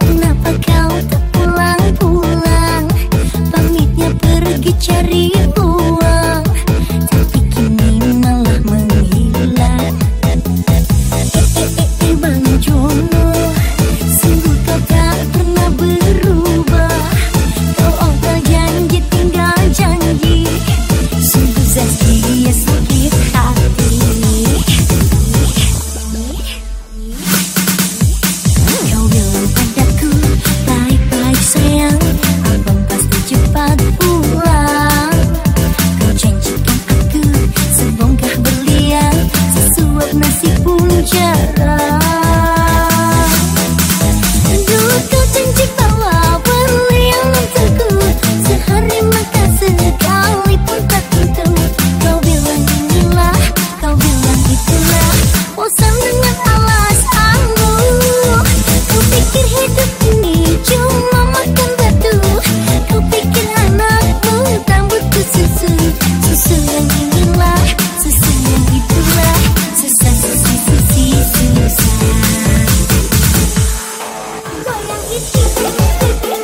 Kenapa kau tak pulang-pulang? Pamitnya pergi cari masih pun jarak Oh,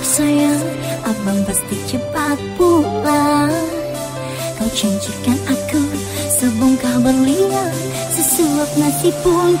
Baik-baik sayang Abang pasti cepat pulang. Kau janjikan aku Sebongkah berlian Sesuap nasi pun